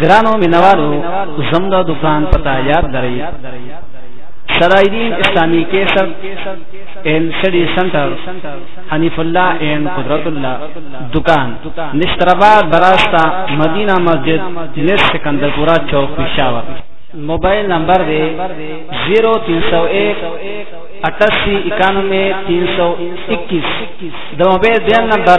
ګرانو مینوالو زموږ دکان پتا یاد درئ سرایدین اسلامی کیسر این سټډي سنټر حنیف الله این قدرت الله دکان نشترآباد براستا مدینہ مسجد نس سکندرپورا چوک پشاور موبایل نمبر دی 0301 88 91 321 د موبایل دیم نمبر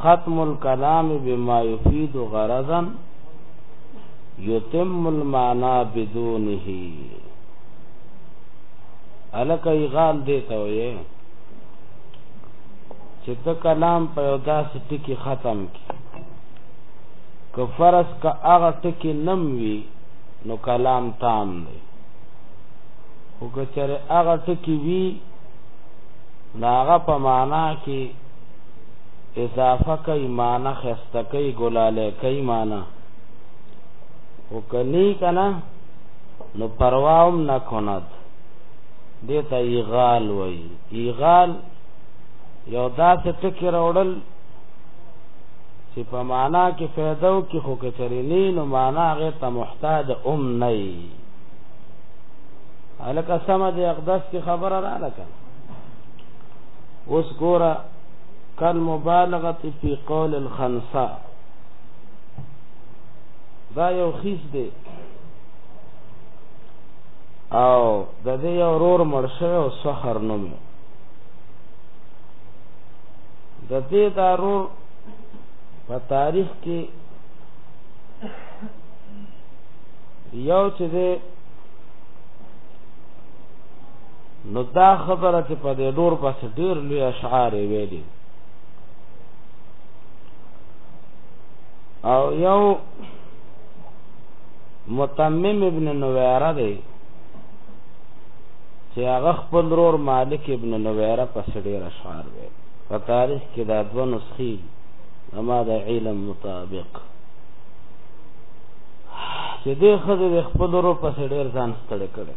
ختم الكلام بما يفيد غرضا يتم المعنى بدونه الک ایغال دیته وې چې ته کلام په یو داسې ټکی ختم کی که فرض کا هغه ټکی نم وی نو کلام تام دی خو که چېرې هغه ټکی وی ناغه په معنا کې اضافه کوي معنا خسته کوي ګلاله کوي معنا وکني کنا نو پرواوم نه کند دته ایغال وای ایغال یو داسې ټکی راوړل چې په معنا کې فایده او کې خو کچري نه نو معنا هغه ته محتاج ام نه ای الکه سم دې اقدس کی خبره را لکه اوس ګوره کل مبالغه فی قول الخنسا دا یو خیس دی او د دې یو رور مرشه او سحر نوم د دې دا رور په تاریخ کې یو چې نو دا خبره چې په دې ډور پس ډیر لوی اشعار ویلي او یو متمم ابن نویره دی چې هغه خپل رور مالک ابن نویره پس ډیر اشعار ویلي په تاریخ کې دا دوه نسخې اما د علم مطابق چې دې خزه د خپل ورو پسې ډېر ځان ستړی کړی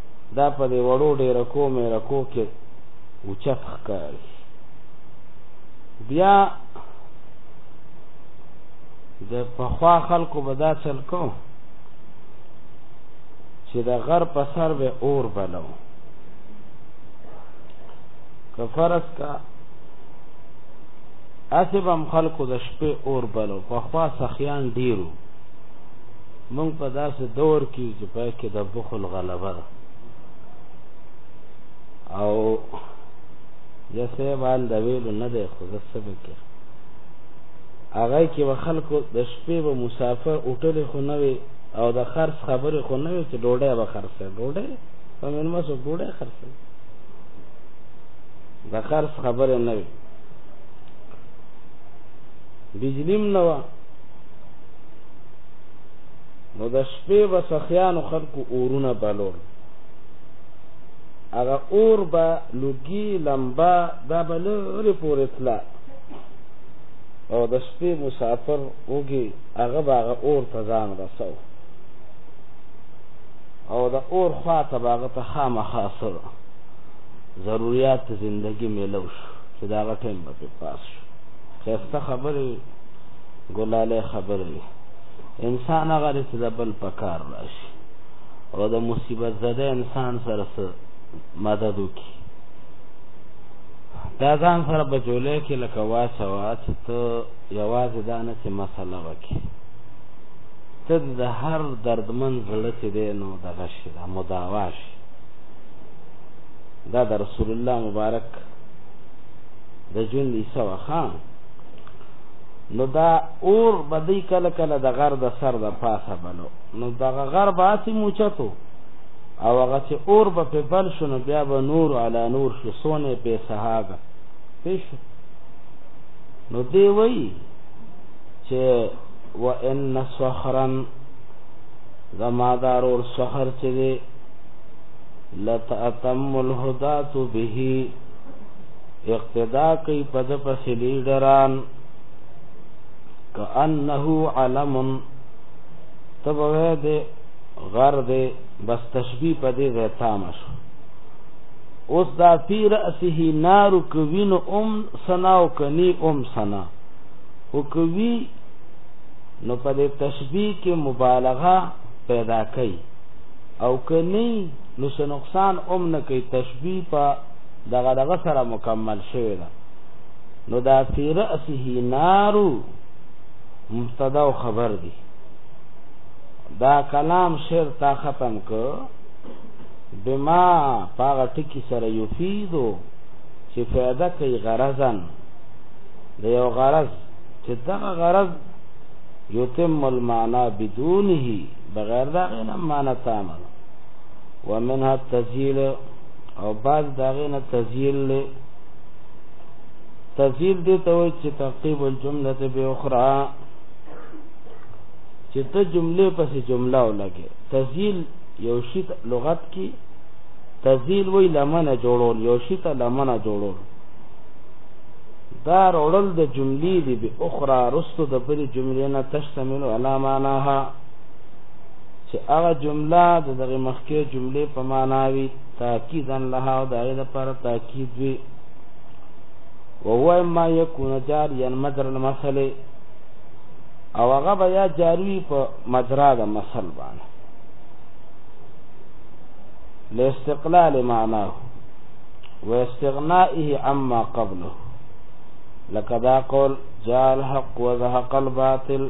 دا په دې وړو ډېرکو مېرکو کې اوچت ښکاري بیا د پخوا خلکو به دا چل کو چې د غر په سر به اور بلو که فرض کا اسب هم خلکو د شپې اور بلو پخوا سخیان ډیرو مونږ په داسې دور کې چې پای کې د بخل غلبه ده او یا سیبان د ویلو نه دی خو زه څه به کې هغه کې به خلکو د شپې به مسافر اوټلې خو نه وي او د خرڅ خبرې خو نه وي چې ډوډۍ به خرڅه ډوډۍ په مېلمسو ډوډۍ خرڅه د خرڅ خبرې نه وي بجلیم نه وه نو د شپې به سخیانو خلکو اورونه بلور هغه اور به لوګي لمبا دا به لرې پورې تله او د شپې مسافر وږي هغه به هغه اور ته ځان رسو او د اور خوا ته به هغه ته خامخا سره ضروریات زندگی میلو شو چې دا هغه ټایم به پې پاس شو ښایسته خبرې ګلاله خبره وي انسان هغه چې د بل په کار راشي او د مصیبت زده انسان سره مدد وکړي دا ځان سره په جولې کې لکه واچوه چې ته یوازې دا نه چې مسله وکړي ته د هر دردمن زړه چې دی نو دغه شي دا مداوا شي دا د رسول الله مبارک د ژوند یې سوه خان نو دا اور به دی کله کله د غر د سر د پاسه بلو نو دغه غر به هسې موچتو او هغه چې اور به پې بل شو نو بیا به نور علا نور شو سونه پې سهاګه پیش نو دی وی چې و ان صخرن زما دار اور صخر چې دی لتأتم الهدات به اقتدا کوي په د پسې لیډران کأنه علم تبوه دې غر دې بس تشبیه په دې ځای تام شو اوس دا فی رأسه نار کوین ام سنا او کنی ام سنا او کوي نو په دې تشبیه کې مبالغه پیدا کوي او کنی نو څه نقصان ام نه کوي تشبیه په دغه دغه سره مکمل شوی ده نو دا فی رأسه نارو مبتدا او خبر دی دا کلام شعر تا ختم کو بما پاغه ټکی سره یفیدو چې فایده کوي غرضن د یو غرض چې دغه غرض یتم المعنا بدونه بغیر دا غنه معنا تامه ومنها التسجيل او بعد داغه نه تزیل له تزیل دې ته وایي چې تعقیب الجمله به اخرى چې ته جمله پسې جمله ولګې تزیل یو شی لغت کې تزیل وی لمنه جوړول یو شی ته لمنه جوړول دا رول د جملې دی به اخرى رستو د بری جملې نه تشتمل علامانها چې هغه جمله د دغه مخکې جملې په معنا وي تاکیدا لها او د هغې لپاره تاکید وي وهو اما یکون جاریا مجرا المثلې او هغه به یا جاری وي په مجرا د مثل باندې لاستقلال معناه واستغنائه عما قبله لکه دا قول جاء الحق وزهق الباطل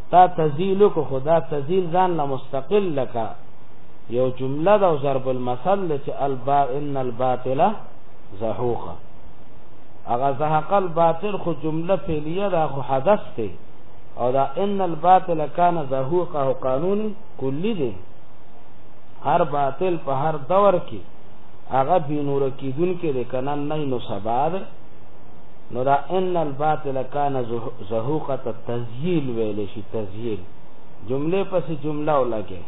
تا تزیل کو خدا تزیل ځان له مستقل لکا یو جمله دا ضرب المثل چې البا ان الباطل زهوق اغه زهق الباطل خو جمله فعلیه دا خو حدث دی او دا ان الباطل کان زهوق او قانون کلی دی هر باطل په هر دور کې هغه بینور کیدون کې د کنن نه نو سبا ده نو دا ان الباطل کان زهوقه تزیل ویل شي تزیل جمله پس جمله ولګي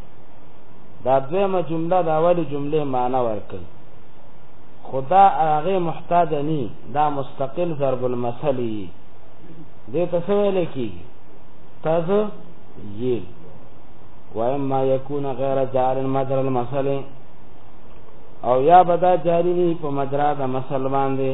دا دویمه جمله دا اولی جمله معنی ورکړي خدا هغه محتاج ني دا مستقل ضرب المثلی دې تاسو ویل کیږي تاسو یې واما یکون غیر جار مدر المثل او یا بدا جاری نه په مدرا د مسلمان دی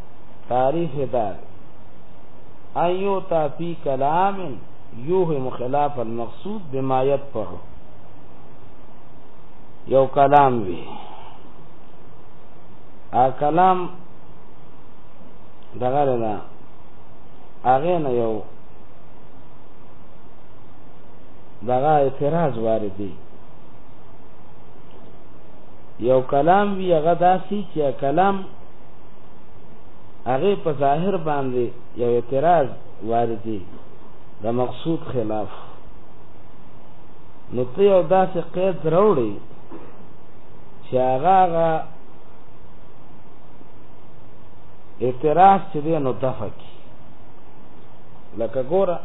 تاریخ دار ایو تا فی کلام یوهم خلاف المقصود بما يدفع یو کلام وی ا کلام دغه نه هغه نه یو دغه اعتراض وارد دی یو کلام وی هغه داسي چې کلام هغه په ظاهر باندې یو اعتراض واردی د مقصود خلاف نو ته یو داسې قید راوړي چې هغه هغه اعتراض چې دی نو دفع کی لکه ګوره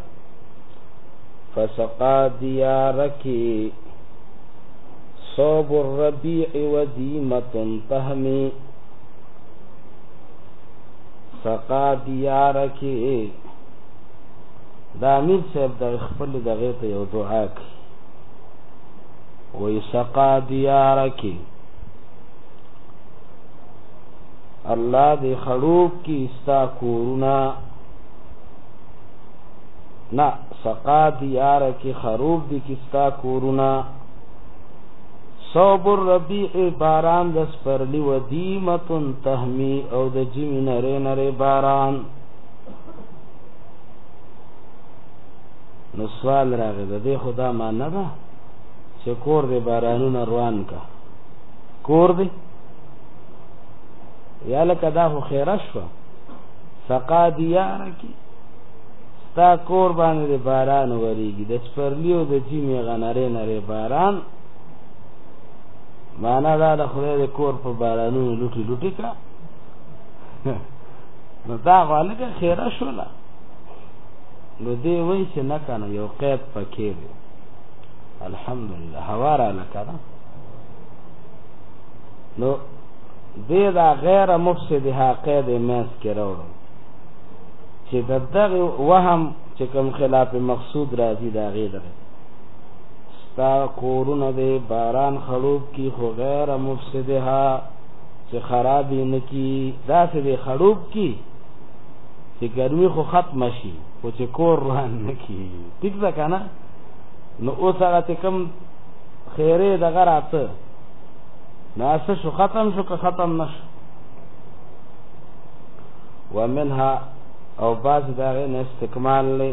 فسقا دیارکی صوب الربیع ودیمت تهمی سقا دیار کې دا امیر صاحب د خپل دغه ته یو دعا کوي وې سقا دیار کې الله دې خړوب کې استا کورونا نا سقا دیار کې خروب دې کې استا کورونا صوب الربیع باران د سپرلی و دیمتن تهمی او د جمی نری نری باران نو سوال راغی د دې خدا معنی ده چې کور دې بارانونه روان کا کور دې یا لکه دا خو خیره شو سقا دیار کی ستا کور باندې باران وریږي د سپرلیو د جیمې غنره نره باران معنا دا د خدای د کور په بارانونو لوټي لوټي کا نو دا غالګه خیره شوله نو دی وای چې نه کنه یو قید پکې دی الحمدلله هوا را لکره نو دې دا غیر مفسدها قید مس کې راوړو چې دغه وهم چې کوم خلاف مقصود راځي دا غیر دی ستا کورونه دی باران خړوب کی خو غیر مفسدها چې خراب نه کی داسې دی خړوب کی چې ګرمي خو ختم شي خو چې کور روان نه کی ټیک ده کنه نو اوس هغه چې کم خیره دغه راته ناسه شو ختم شو که ختم نشو ومنها او باز داغه نه استکمال لې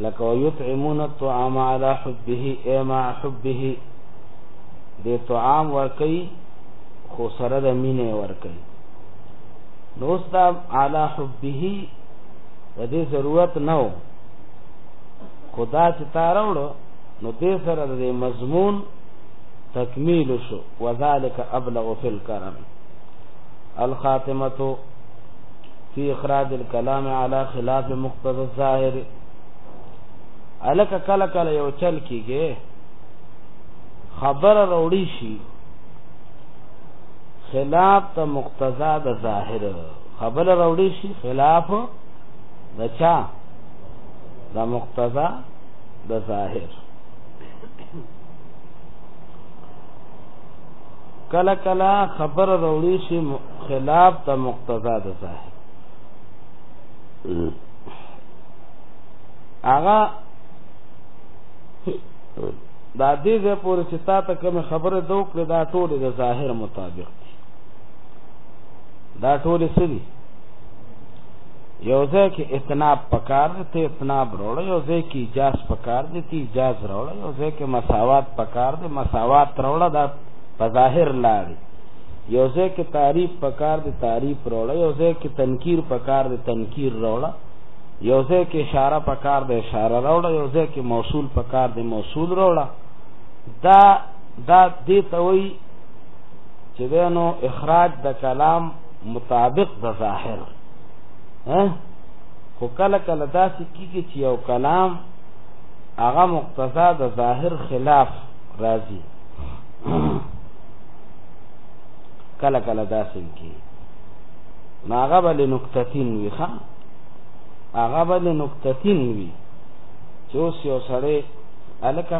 لکه ويطعمون الطعام على حبه اي مع حبه دې طعام ورکي خو سره د مینې ورکي نو استا على حبه د دې ضرورت نه و خدا چې تاروړو نو دې سره د مضمون تکمیل شو وذالک ابلغ فی الکرم الخاتمه فی اخراج الكلام علی خلاف مقتضى الظاهر الک کله کله یو چل کیږي خبر روړی شي خلاف ته مقتضا د ظاهر خبر روړی شي خلاف د چا د مقتضا د ظاهر کله کله خبر روړی شي خلاف د مقتضا د صاحب هغه دا دې زه پورې چې تا ته کوم خبره دو کړې دا ټول د ظاهر مطابق دي دا ټول څه دي یو ځای کې اتناب پکار دی ته اتناب وروړه یو ځای کې اجاز پکار دی ته اجاز وروړه یو ځای کې مساوات پکار دی مساوات وروړه دا په ظاهر لاړې یو ځای کې تعریف پکار دی تعریف راوړه یو ځای کې تنکیر پکار دی تنکیر راوړه یو ځای کې اشاره پکار دی اشاره راوړه یو ځای کې موصول پکار دی موصول راوړه دا دا دې ته وایي چې دینو اخراج د کلام مطابق د ظاهر ها خو کله کله داسې کیږي چې یو کلام هغه مقتضا د ظاهر خلاف راځي کله کله داسې کی نو هغه به لنکتتین وي ښه هغه به لنکتتین وي چې اوس یو سړی هلکه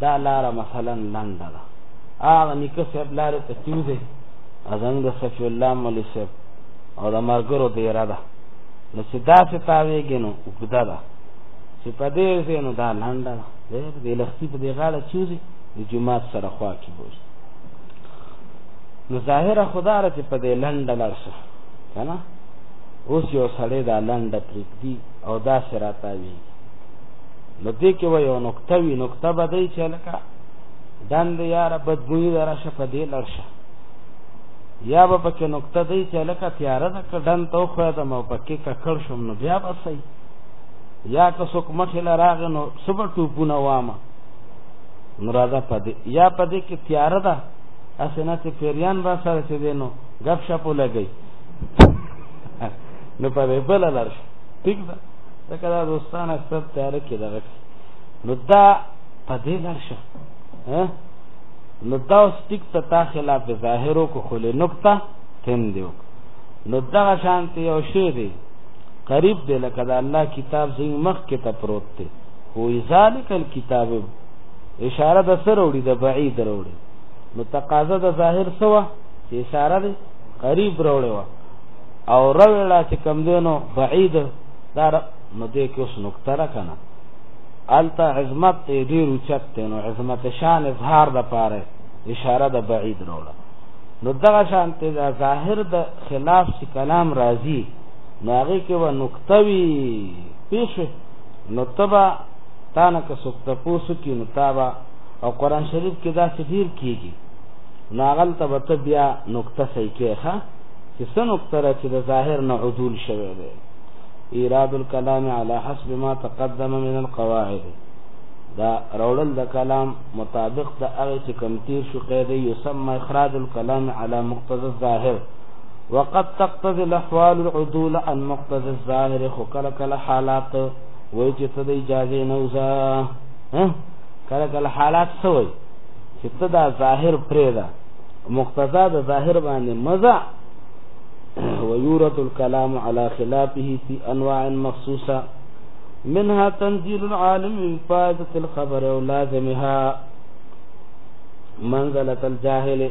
دا لاره مثلا لنډه ده هغه نیکه صاحب لارې ته تیوځی زموږ د صفي الله مولي صاحب او د مرګرو دیره ده نو چې داسې تاویږي نو اوږده ده چې په دې ځای نو دا لنډه ده دی لښتي په دې غاړه چوزي د جومات سره خوا کې نو ظاهره خداره چې په دې لنډه لړسه کنه اوس یو سړی دا لنډه پرېږدي او دا سراته وي نو دې کې و یو نقطه وي نقطه به دی چې لکه دند یاره بدبوی درشه په دې لړشه یا به پکې نقطه دی چې لکه تیاره ده که دند ته خو ده مو پکې ککړ شم نو بیا به صحیح یا که څوک مخې له راغې نو صبح ټوپونه وامه مراده پدې یا پدې کې تیار ده اسنه چې پیریان را سره چې دینو غب شپ لګی نو په بل لار ټیک ده دا کله دوستان اکثر تیار کې دغه نو دا پدې لار شه ها نو دا اوس ټیک ته تا خلاف ظاهرو کو خله نقطه تم دیو نو دا شانتی یو شی دی قریب دی لکه دا الله کتاب زین مخ کې ته پروت دی هو ذالک الكتاب اشاره د سره وړي د بعید وروړي نو تقاضا د ظاهر سوا چې اشاره ده قریب وروړي وا او روړه چې کم دینو بعید دار نو دې کې اوس نقطه را کنه الته عظمت دې ډیر اوچت دی نو عظمت شان اظهار د پاره اشاره د بعید وروړه نو دغه شان ته د ظاهر د خلاف چې کلام راځي نو هغه کې و نقطه وی پیښه نو ته به تا نه که څوک تپوس وکړي نو تا به او قرآن شریف کې داسې ډېر کېږي نو هغلته به ته بیا نکته صحیح کوې ښه چې څه نکته ده چې د ظاهر نه عدول شوی دی ایراد الکلام علی حسب ما تقدم من القواعد دا راوړل د کلام مطابق د هغه چې کم تیر شو قاعده یسمى اخراج الکلام علی مقتضى الظاهر وقد تقتضي الاحوال العدول عن مقتضي الظاهر خو کله کله حالات وای چې ته د اجازه نه وځه کله کله حالات سوی چې ته دا ظاهر پرې ده مقتضا د ظاهر باندې مزه ويورد الكلام على خلافه في انواع مخصوصه منها تنزيل العالم من فائده الخبر ولازمها منزله الجاهل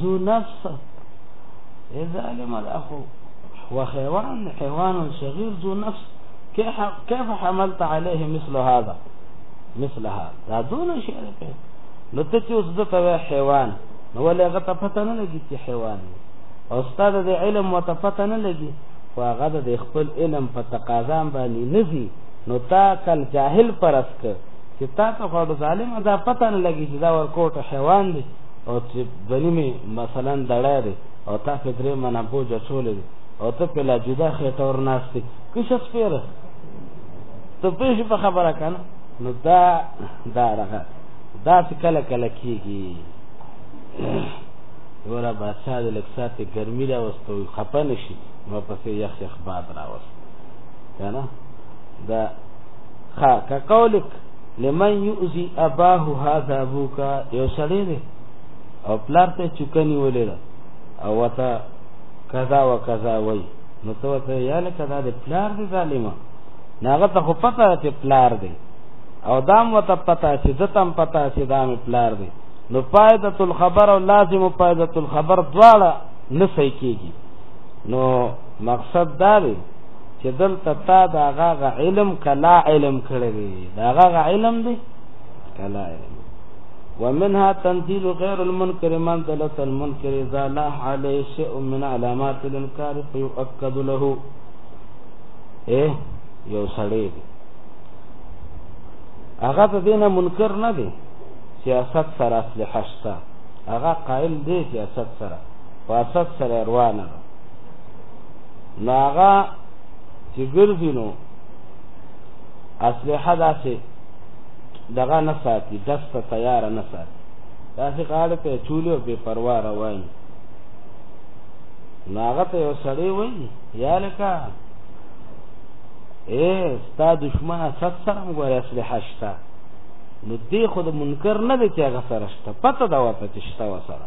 ذو نفس اے ظالم الاخو وحيوان حيوان صغير ذو نفس كيف حملت عليه مثل هذا مثل هذا دا دونه شي راکې نو ته چې اوس د ته حیوان نو ولې هغه ته پته نه لګي چې حیوان او استاد د علم وته پته نه لګي خو هغه د خپل علم په تقاضا باندې نزي نو تا کل جاهل پرسک چې تا ته خو ظالم دا پته نه لګي چې دا ورکوټ حیوان دی او چې بني مې مثلا دړی دی او تا پې درې منه بوج اچولی دی او ته پې لا جدا خېټه ور ناست دی کشه سپېره ته پوه شي په خبره که نه نو دا دا دغه داسې کله کله کېږي یوره بادشاه د لږ ساتې ګرمي راوسته وي خفه نه شي نو پسې یخ یخ باد راوسته که نه دا ښه که قولک لمن یؤذی اباه هذا ابوک یو سړی دی او پلار ته چکنی ولید او وتا کذا و کذا وای نو ته ته یا لکه دا د پلار دی ظالما ناغه ته خو پته چې پلار دی او دام وته پته چې دتم پته چې دام پلار دی نو پایدت الخبر او لازم پایدت الخبر دواړه نه صحیح کیږي نو مقصد دا دی چې دلته تا دا هغه علم کلا علم کړی دی دا هغه علم دی کلا علم ومنها تنزيل غير المنكر من دلت المنكر اذا لا عليه شيء من علامات الانكار فيؤكد له ايه یو سړی دی هغه ته دینه منکر نه دی سیاست سره اصلح شته هغه قائل دی سیاست سره فاسد سره روانه نو هغه چې ګرځي نو اسلحه داسې دغه نه ساتي دسته تیاره نه ساتي داسې غاړه ته چولې او بې پروا روان نو هغه ته یو سړی وایي یا لکه اے ستا دشمن اسد سره وګوره اسلحه شته نو دی خو د منکر نه دی چې هغه سره شته پته دا وته چې شته وسره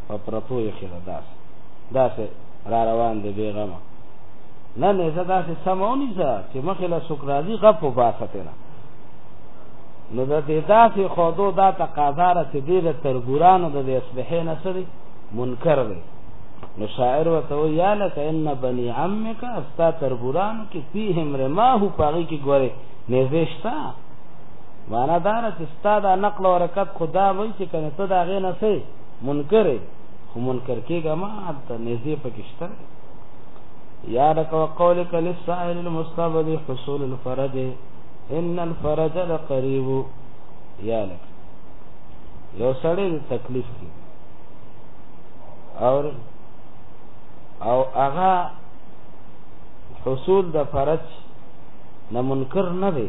په پرتو یې خېره داسې داسې را روان دی بې غمه نه نیزه داسې سمه ونیسه چې مخې له څوک راځي غپ وباسه تېنه نو د دې داسې خودو دا تقاضا ده چې دې د تربورانو د دې اصلحې نه څه دی منکر دی نو شاعر ورته وایي یا لکه ان بني عمک ستا تربورانو کې فیهم رماه په هغې کې ګورې نیزې شته معنا دا ده چې ستا دا نقل و حرکت خو دا وایي چې که نه ته د هغې نه څه منکر خو منکر کېږه ما ته نږدې پکې شته یا لک وقولک للسائل المستبد حصول الفرج ان الفرج لقریب یا لک یو سړی د تکلیف کې اور او هغه حصول د فرج نه منکر نه دی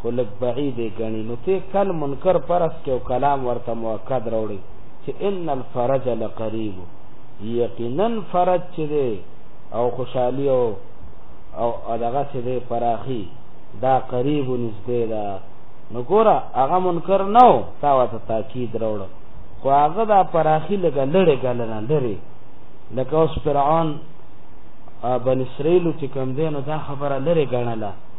خو لږ بعید یې ګڼي، نو ته کل منکر پرس کې او کلام ورته مؤکد راوړي چې ان الفرج لقریب یقینا فرج چې دی او خوشحالي او او دغه چې دی پراخي دا قریب نږدې ده نو ګوره هغه منکر نه و تا ورته تاکید راوړ خو هغه دا پراخي لږه لړې ګله نه لري لکه اوس فرعون بن اسرائیل چې کوم دی نو دا خبره لرې ګڼله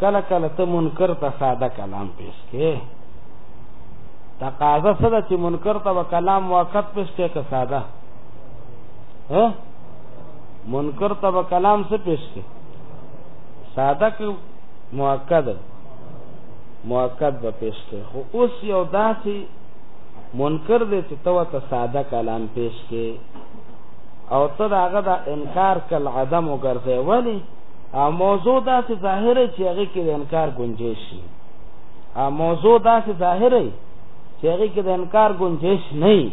کله کله ته منکر ته ساده کلام پیش کې تقاضا څه ده چې منکر ته و کلام موقت پیش کې که ساده ها منکر ته و کلام څه پیش کې ساده که موقت موقت به پیش کې خو اوس یو داسې منکر دې چې تو ته ساده کلام پیش کې او ته داغه دا انکار کل عدم وګرځې ولی او موضوع دا چې ظاهر چې هغه کې د انکار گنجائش شي او موضوع دا چې ظاهر چې هغه کې د انکار گنجائش نه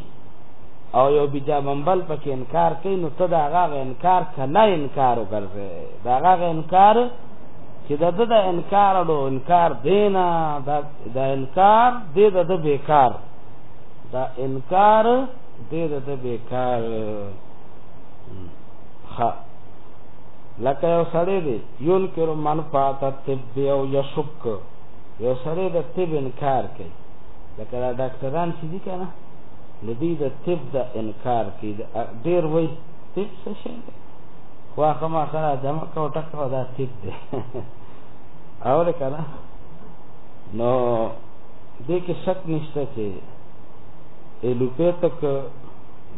او یو بجا منبل پکې انکار کوي نو ته دا هغه انکار کنه انکار وکړې دا هغه انکار چې د د انکار له انکار دینا د انکار د د بیکار دا انکار د د بیکار ها لکه یو سړی دی ينکر منفعت الطب او یشک یو سړی د طب انکار کوي لکه دا ډاکټران چې دي کنه نو دوی د طب د انکار کوي ډیر وایي طب څه شی دی خو هغه ما خره دمه کو ټکو دا طب دی او ده کنه نو دې کې شک نشته چې ایلوپیتک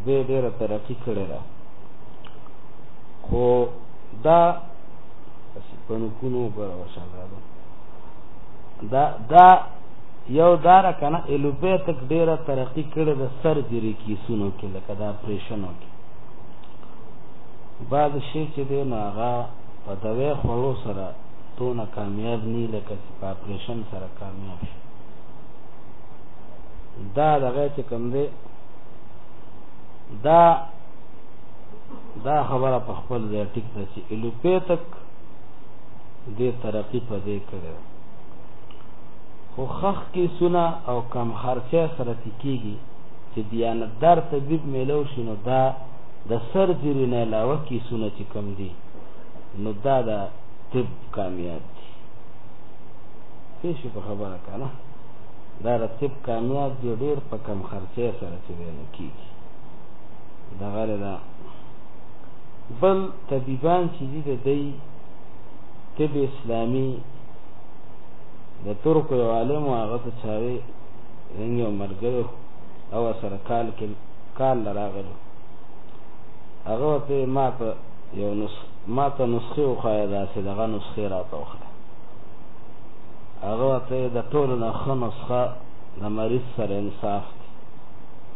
دې ډېره ترقی کړې ده خو دا په نکونو غره وشاګادو دا دا یو دار کنه الوپیتک ډیره ترقی کړې د سر جری کیسونو کې لکه دا پریشنو کې بعد شي چې دی نو هغه په دوی خوړو سره تونه کامیاب نه لکه چې په اپریشن سره کامیاب شي دا دغه چې کوم دی دا دا خبره په خپل ځای ټیک ده چې الوپیتک دې ترقی په دې کړو خو خخ کې سنا او کم خرچه سره تکیږي چې دیانتدار طبيب میلو شنو دا د سرجری نه علاوه کې سونه چې کم دي نو دا د طب کامیاب دي پیش په خبره کړه دا د طب کامیاب دی ډیر په کم خرچه سره چې ویل کیږي دغه دا بل طبيبان چې دي د دی طب اسلامي د ترکو یو عالم هغه ته چاوي زنګ یو مرګرو او سره کال کې کال لراغلو هغه ته ما ته یو نس ما ته نسخه وخایه داسې دغه نسخه راته وخایه هغه ته د ټولو نه ښه نسخه د مریض سره انصاف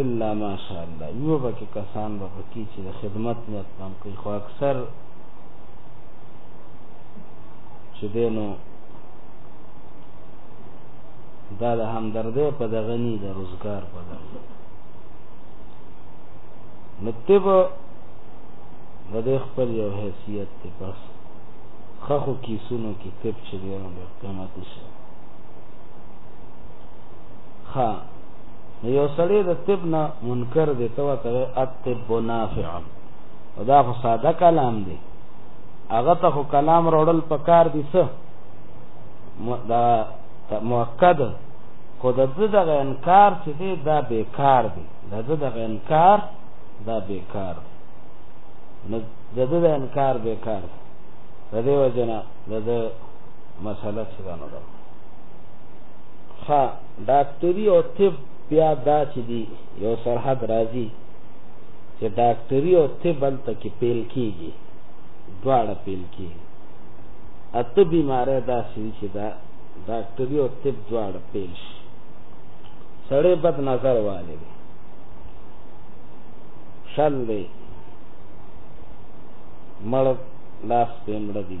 الا ماشاء الله یو به کې کسان به پکې چې د خدمت نیت نام کوي خو اکثر چې دینو دا د همدردې په دغه ني د روزګار په دغه نتب د دې خپل یو حیثیت ته پس خخو کیسونو کې تپ چې دی نو قیمت شي ښه نو یو سړی د طب نه منکر دی ته ورته وایې الطب نافع او دا خو ساده کلام دی هغه ته خو کلام راوړل په کار دي څه دا مؤکد خو د ده دغه انکار چې دی دا بېکار دی د ده دغه انکار دا بېکار دی نو د ده د انکار بېکار دی د دې وجه نه د ده مسله چې دا نه ده ښه ډاکټري او طب بیا دا چې دي یو سرحد راځي چې ډاکټري او طب هلته کې پیل کېږي دواړه پیل کېږي اته بیمارۍ داسې دي چې دا ډاکټري او طب دواړه پیل شي سړی بد نظر والی دی شل دی مړ لاس پې مړه دي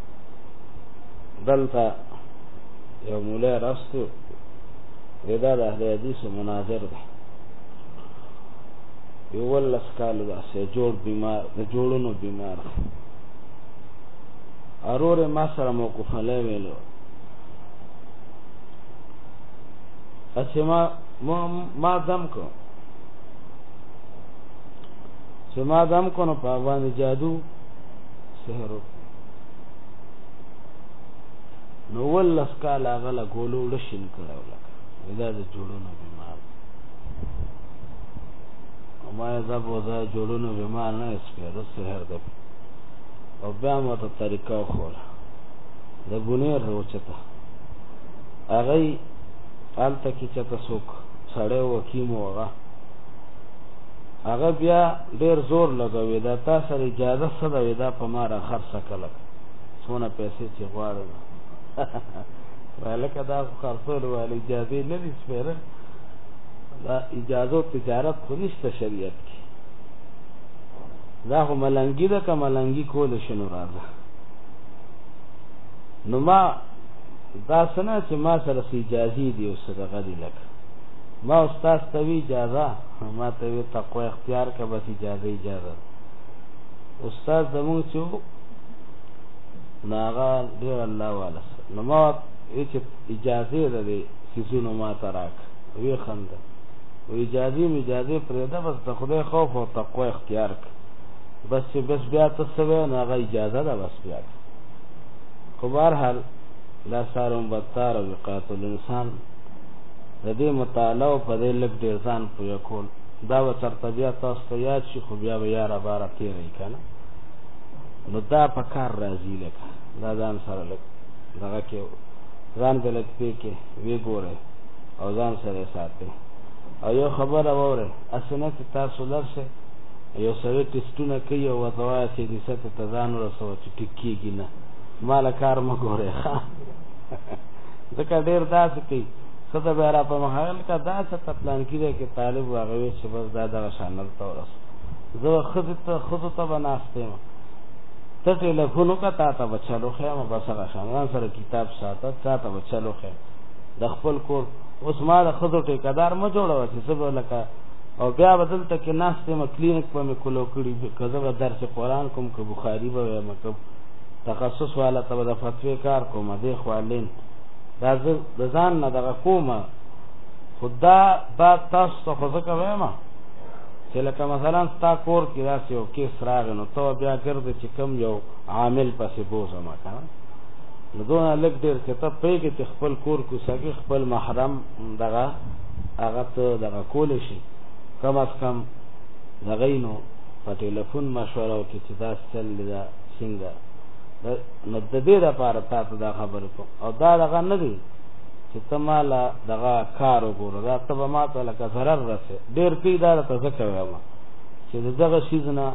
دلته یو مولا راستو ودا د اهل حدیث مناظر ده یو ولس کال دا سه جوړ بیمار د جوړونو بیمار ارور ما سره موقف له ویلو اچھا ما ما دم کو چې ما دم کو نو په باندې جادو سحر نو ولس کال هغه له ګولو لشین کړی ولکه دا د جوړونو بیمار او ما یې زب وځه جوړونو بیمار نه سپېره سهر د او بیا مو ته طریقه وښوله د بونیر روچته هغه هلته کې چېرته څوک سړی و کیم و هغه هغه بیا ډیر زور لګوي دا تا سره اجازه څه ده وې دا په ما را خرڅه کړه څونه پیسې چې غواړې وایي لکه دا خو خرڅول وایي اجازې نه دي سپېره دا اجازه تجارت خو نشته شریعت کې دا خو ملنګي ده که ملنګي کول شي نو راځه نو ما دا سنه چې ما سره اجازه دی او صدقه دی لکه ما استاد ته وی اجازه نو ماته وی تقوا اختیار که بس اجازه اجازه استاد زموږ چې ناغا ډیر الله والا نو ما چې اجازه ده دی سيزونو ما تراک وی خند و اجازه می اجازه پرېدا بس د خدای خوف او تقوا اختیار ک بس چې بس بیا تاسو وی ناغا اجازه ده بس بیا خو بهر حال لا سارم بدتار وقات الانسان د دې مطالعه او په دې لږ ډېر ځان پوه کول دا به چرته بیا تاسو ته یاد شي خو بیا به یاره باره تېری که نه نو دا په کار راځي لکه دا ځان سره لږ دغه کې ځان ته لږ پې کې وی ګورئ او ځان سره ساتئ او یو خبره واورئ هسې نه چې تاسو لر شئ یو سړی ټیسټونه کوي او ورته وایه چې دې سطح ته ځان ورسوه چې ټیک کېږي نه ما له کار مه ګورئ ښه ځکه ډېر داسې کوي څه ته بیا را په مخه کړل که دا څه ته پلان کېدی کې طالب هغه وی چې بس دا دغه شان دلته ورسو زه به ښځې ته ښځو ته به ناست یم ته ټیلیفون وکړه تا ته به چل وښیم بس هغه شان ځان سره کتاب ساته تا ته به چل وښیم د خپل کور اوس ما د ښځو ټیکهدار مه جوړوه چې زه به لکه او بیا به دلته کې ناست یم کلینک به مې کولو کړي که زه به درس قرآن کوم که بخاري به وایم که تخصص والا ته به د فتوې کار کوم دې خوا لین دا زه د ځان نه دغه کوم خدا با تاسو ته خو ځکه وایم چې لکه مثلا ستا کور کې داسې یو کیس راغی نو ته بیا ګرځې چې کم یو عامل پسې بوزه ما که نو دونه لږ ډېر چې ته پوهېږې چې خپل کور کوڅه کې خپل محرم دغه هغه ته دغه کولی شي کم از کم دغه نو په ټلیفون مشوره وکړي چې دا چل دی دا څنګه نو د دې لپاره تاسو دا خبرې کوم او دا دغه نه دی چې ته ما له دغه کار وګوره دا ته به ما ته لکه ضرر رسې ډېر پی دا ته زه کوم چې د دغه شیز نه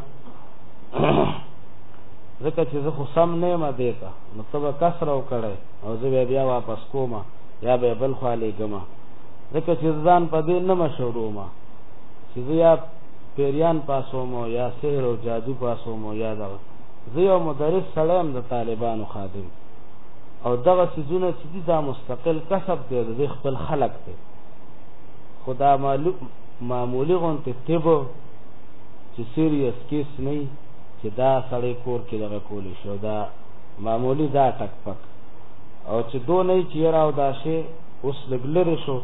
ځکه چې زه خو سم نه ما دی ته نو ته به کسر او کړی او زه بیا بیا واپس کوم یا به بل خوا لېږم ځکه چې ځان په دې نه مشورو ما چې زه یا پیریان پاسوم یا سحر او جادو پاسوم یا دغه زه یو مدرس سړی هم د طالبانو خادم او دغه سيزونه چې دي دا مستقل کسب دی د خپل خلق دی خدا معلوم معمولی غونته طب چې سیریس کیس نه چې دا سړی کور کې دغه کولی شو دا معمولی دا ټک پک او چې دو نه چې راو دا شی اوس لګلره شو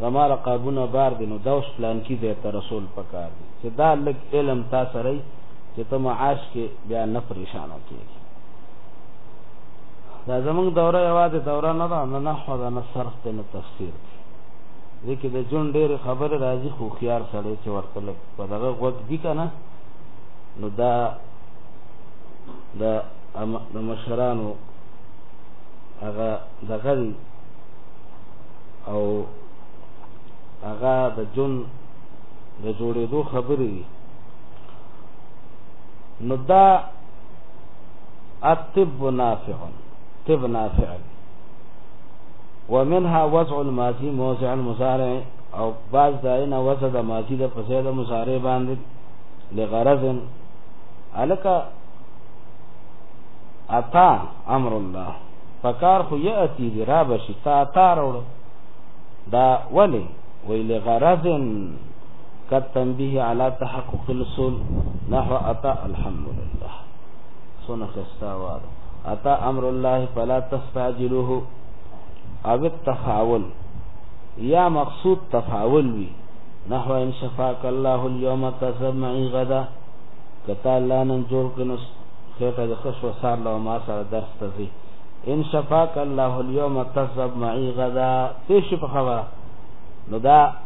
زمار قابونه بار دي نو دا اوس پلان کې دی ته رسول پکار دي چې دا لګ علم تاسو چې ته معاش کې بیا نه پریشان کېږي دا زمونږ دوره یوازې دوره نه ده نه نحو ده نه صرف ده نه تفسیر ده دې کې د جون ډېرې خبرې راځي خو خيار سړی چې ورته لږ په دغه غوږ دي که نه نو دا د د مشرانو هغه دغه دي او هغه د جون د جوړېدو خبرې دي نو دا الطب نافع طب نافع ومنها وضع الماضي موضع المضارع او بعض داینه وضع د ماضی د پسې د مضارع باندې لغرض الک اتا امر الله فکار خو یاتی دی را بشی تا تا وروړو دا ولی ویل غرضن کت تنبیه علی تحقق الرسول نحو اتا الحمدلله سونه خستا وار اتا امر الله فلا تستعجلوه او التفاول یا مقصود تفاول وی نحو ان شفاک الله اليوم تذهب معي غدا کتا الله نن جوړ کنو خیټه د خشو سار له ما سره درس ته زی ان شفاک الله اليوم تذهب معي غدا تیش په خبره نو دا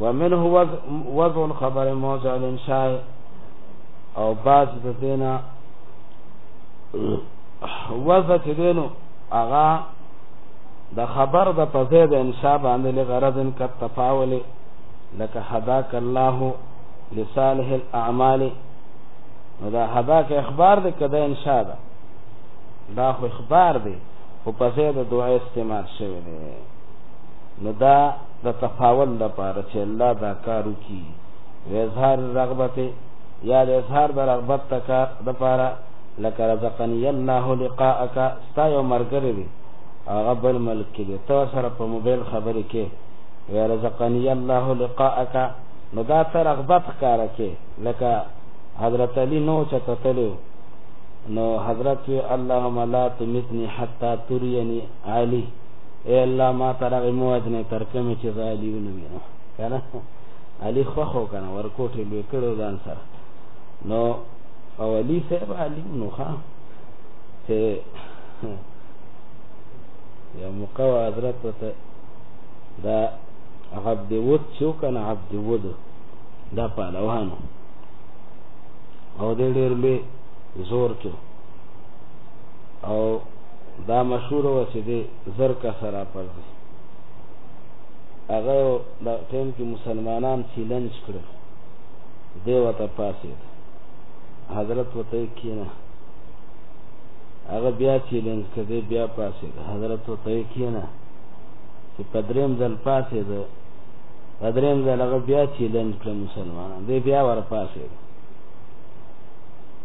ومنه وضع الخبر موضع الانشاء او باز د دینا وضع چې دینو هغه د خبر د پځې د انشاء باندې لغرض ان کا تفاول لك هداك الله لصالح الاعمال دا هداك اخبار دې کده انشاء ده دا خو اخبار دی خو پځې د دعا استعمال شوی دی نو دا د تقاول لپاره چې الله دا کار وکړي و اظهار رغبت یا د اظهار د رغبت تکا لپاره لکه رزقنی الله لقاءک ستا یو مرګری دی هغه بل ملک کې دی ته سره په موبایل خبرې کې و رزقنی الله لقاءک نو دا ته رغبت کار کې لکه حضرت علی نو چته تلو نو حضرت اللهم لا تمتني حتى تريني علي اے الله ما ترغ موج نه تر کومه چې زالي ونوي نو کنه علي خو خو کنه ورکوټ لوي کړو ځان سره نو او علي صاحب علي نو ښا چې یا موقع حضرت ته دا عبد ود شو کنه عبد ود دا پهلوانو او دې ډېر لوی زور کې او دا مشهور و چې دی زر کسه راپرځي هغه د ټیم کې مسلمانان چیلنج کړل دی ورته پاسېد حضرت ورته یې کېنه هغه بیا چیلنج کړ دی بیا پاسېد حضرت ورته یې کېنه چې په درېیم ځل پاسېد په درېیم ځل هغه بیا چیلنج کړ مسلمانان دی بیا ورپاسېد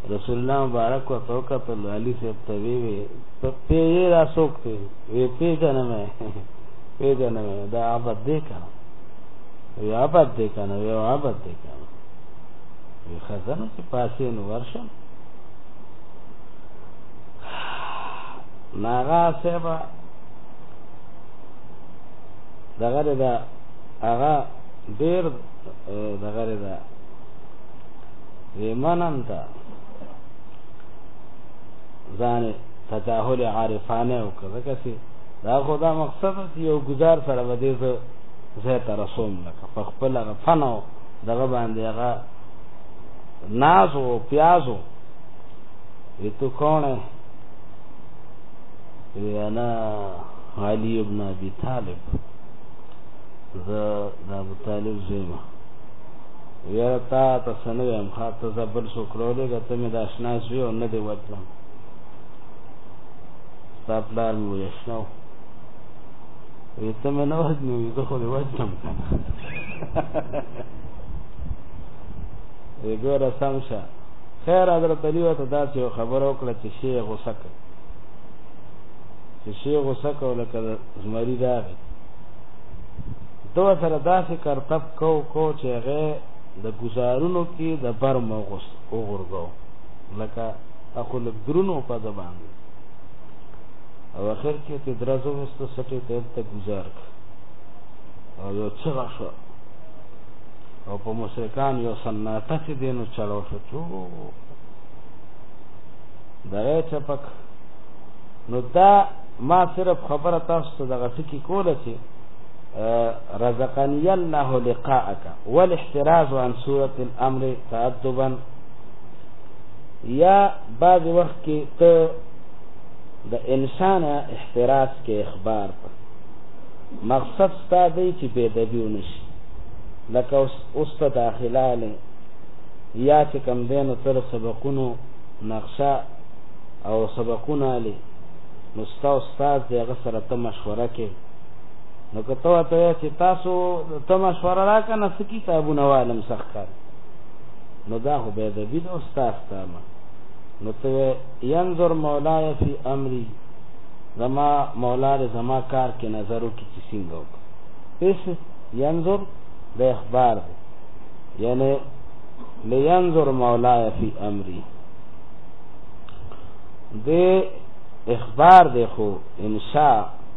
رسول الله مبارک و تو قتل علی سے تبی وی پی یہ را سوکتے وی پی جنم ہے پی جنم ہے دا عبد دے کنا وی عبد دے کنا وی عبد دے کنا وی خزن سے پاسین ورشن ناغا صاحبہ دغه دا هغه ډیر دغه دا وی منم دا ځان تجاهل عارفانه وکړه ځکه چې دا خو دا مقصد دی یو گزار سره به دې زه زه ته رسوم لکه په خپل هغه فن او دغه باندې هغه ناز او پیاز او تو کون ہے انا علی ابن ابی طالب زه د ابو طالب زوی یاره تا ته څه نه وایم ښه ته ځه بل څوک راولېږه ته مې د اشنا زوی او نه دې وتلم ستا پلار مې ویشنا و وی ته مې نه وژنې وي زه خو دې وژنم که نه وی ګوره سم شه خیر حضرت علي ورته داسې یو خبره وکړه چې شی یې غوسه کړ چې شی یې غوسه کړ لکه زمري راغی ده سره داسې کرتب کو کو چې هغه د ګوزارونو کې د بر مغوس وغورځو لکه اخو لږ درونو په د باندې او اخر کې ته درځو وست سټې ته ته گزار او یو څه شو او په مشرکان یو سناټه چې دینو چلو شو چو دغه چپک نو دا ما صرف خبره تاسو ته دغه ټکی کوله چې رزقني الله لقاءك والاحتراز عن سورة الامر تأدبا یا بعض وخت کې ته د انسان احتراز کې اخبار په مقصد ستا دی چې بے دبی ونشي لکه اوس ته داخله لې یا چې کم دینو تر سبقونو نقشه او سبقونه لې نو ستا استاد دغه سره ته مشوره کې نو کته ته چې تاسو ته مشوره راکنه څه کتابونه والم سخت کار نو دا خو به د بيد استاد تامه نو ته ينظر مولاي في امري زما مولا له زما کار کې نظرو کې چې څنګه وکړ اس ينظر د اخبار دی یعنی لینظر مولا فی امری د اخبار دی خو انشاء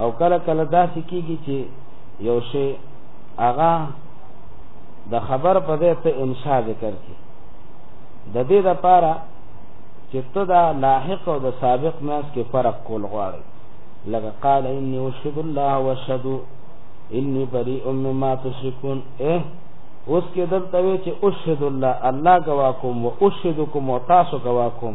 او کله کله داسې کیږي چې یو شی هغه د خبر په ځای ته انشاء ذکر کی د دې لپاره چې ته دا لاحق او د سابق ناس کې فرق کول غواړي لکه قال اني اشهد الله واشهد اني بريء مما تشركون اے اوس کې دلته وی چې اشهد الله الله گواکم و اشهدکم و تاسو گواکم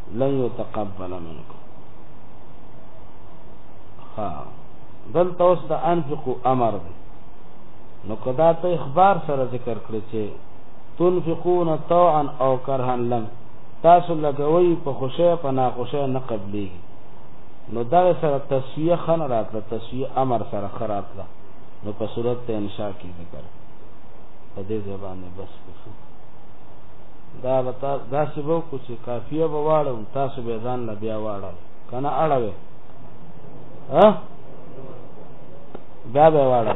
لن يتقبل منكم ها دلته اوس د انفقو امر دی نو کدا ته اخبار سره ذکر کړی چې تنفقون طوعا او کرها لم تاسو لګوي په خوشی په ناخوشی نه قبلي نو دا سره تسویه خن راتله تسویه امر سره خراتله نو په صورت ته انشاء کې ذکر په دې ځبانه بس کفو دا به تا داسې به وکړو چې کافیه به واړو تاسو به ځان له بیا واړو که نه اړوې بیا به واړو